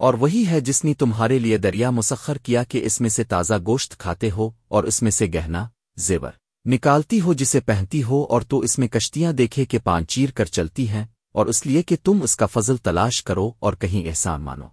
اور وہی ہے جس نے تمہارے لیے دریا مسخر کیا کہ اس میں سے تازہ گوشت کھاتے ہو اور اس میں سے گہنا زیور۔ نکالتی ہو جسے پہنتی ہو اور تو اس میں کشتیاں دیکھے کہ پانچیر کر چلتی ہیں اور اس لیے کہ تم اس کا فضل تلاش کرو اور کہیں احسان مانو۔